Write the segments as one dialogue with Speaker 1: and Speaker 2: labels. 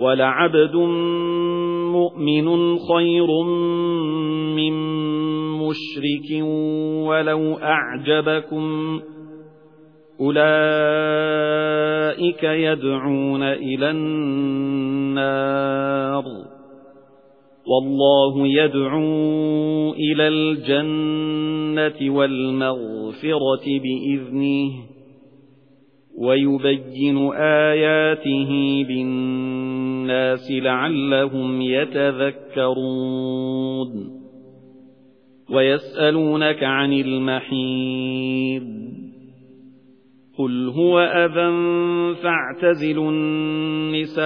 Speaker 1: وَلَعَبْدٌ مُؤْمِنٌ خَيْرٌ مِّن مُّشْرِكٍ وَلَوْ أَعْجَبَكُمْ أُولَئِكَ يَدْعُونَ إِلَى النَّارِ وَاللَّهُ يَدْعُو إِلَى الْجَنَّةِ وَالْمَغْفِرَةِ بِإِذْنِهِ وَيُبَيِّنُ آيَاتِهِ لِلنَّاسِ لَعَلَّهُمْ يَتَذَكَّرُونَ وَيَسْأَلُونَكَ عَنِ الْمَحِيضِ قُلْ هُوَ أَذًى فَاعْتَزِلُوا النِّسَاءَ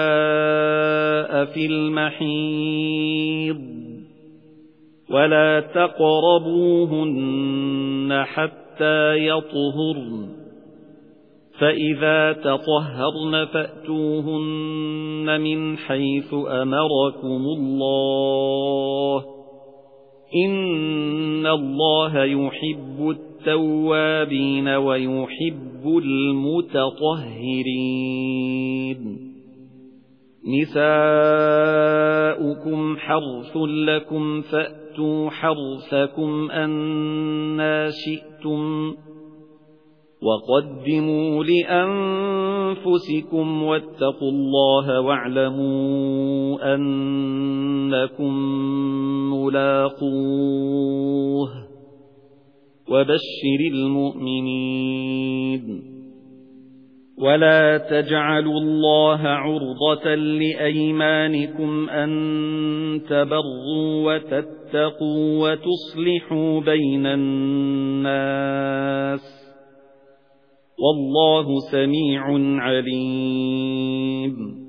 Speaker 1: فِي الْمَحِيضِ وَلَا تَقْرَبُوهُنَّ حَتَّى يَطْهُرْنَ فَإِذَا تَطَهَّرْنَ فَأْتُوهُنَّ مِنْ حَيْثُ أَمَرَكُمُ اللَّهُ. إِنَّ اللَّهَ يُحِبُّ التَّوَّابِينَ وَيُحِبُّ الْمُتَطَهِّرِينَ. نِسَاؤُكُمْ حَرْثٌ لَكُمْ فَأْتُوا حَرْثَكُمْ أَنَّىٰ شِئْتُمْ. وَقَدِّمُوا لِأَنفُسِكُمْ وَاتَّقُوا اللَّهَ وَاعْلَمُوا أَنَّكُمْ مُلَاقُوهُ وَبَشِّرِ الْمُؤْمِنِينَ وَلَا تَجْعَلُوا اللَّهَ عُرْضَةً لِأَيْمَانِكُمْ أَن تَبَرُّوا وَتَتَّقُوا وَتُصْلِحُوا بَيْنَ النَّاسِ وَاللَّهُ سَمِيعٌ عَلِيمٌ.